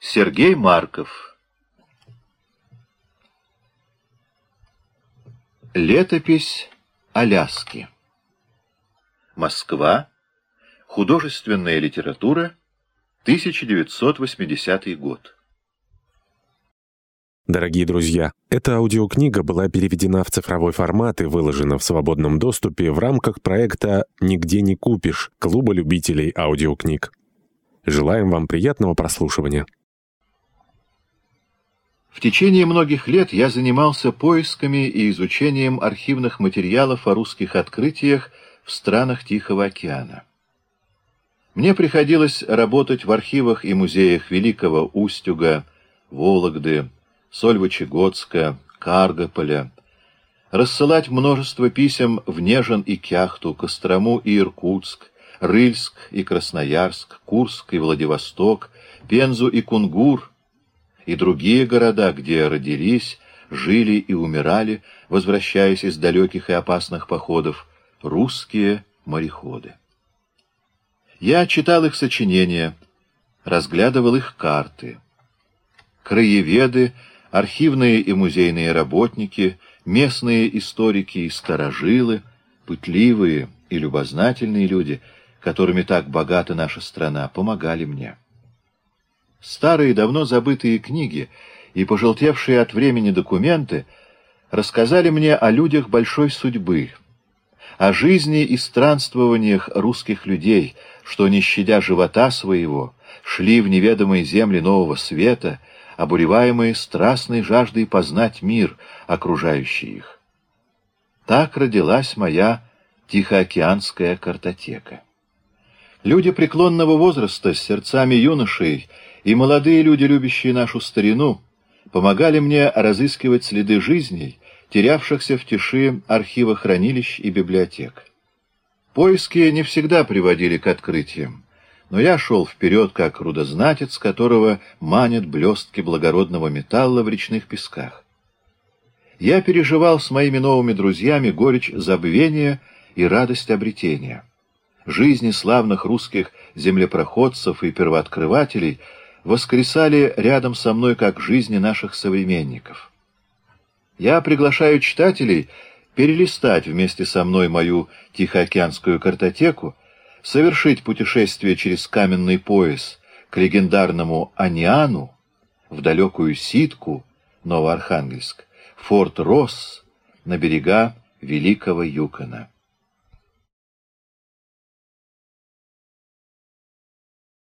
Сергей Марков Летопись Аляски Москва. Художественная литература. 1980 год. Дорогие друзья, эта аудиокнига была переведена в цифровой формат и выложена в свободном доступе в рамках проекта «Нигде не купишь» Клуба любителей аудиокниг. Желаем вам приятного прослушивания. В течение многих лет я занимался поисками и изучением архивных материалов о русских открытиях в странах Тихого океана. Мне приходилось работать в архивах и музеях Великого Устюга, Вологды, Сольвычегодска, Каргополя, рассылать множество писем в Нежин и Кяхту, Кострому и Иркутск, Рыльск и Красноярск, Курск и Владивосток, Пензу и Кунгур и другие города, где родились, жили и умирали, возвращаясь из далеких и опасных походов, русские мореходы. Я читал их сочинения, разглядывал их карты. Краеведы, архивные и музейные работники, местные историки и старожилы, пытливые и любознательные люди, которыми так богата наша страна, помогали мне. Старые, давно забытые книги и пожелтевшие от времени документы рассказали мне о людях большой судьбы, о жизни и странствованиях русских людей, что, не щадя живота своего, шли в неведомые земли нового света, обуреваемые страстной жаждой познать мир, окружающий их. Так родилась моя Тихоокеанская картотека. Люди преклонного возраста с сердцами юношей и молодые люди, любящие нашу старину, помогали мне разыскивать следы жизней, терявшихся в тиши архива хранилищ и библиотек. Поиски не всегда приводили к открытиям, но я шел вперед, как рудознатец, которого манят блестки благородного металла в речных песках. Я переживал с моими новыми друзьями горечь забвения и радость обретения. Жизни славных русских землепроходцев и первооткрывателей воскресали рядом со мной, как жизни наших современников. Я приглашаю читателей перелистать вместе со мной мою Тихоокеанскую картотеку, совершить путешествие через каменный пояс к легендарному Аниану, в далекую Ситку, Новоархангельск, форт Росс на берега Великого Юкона.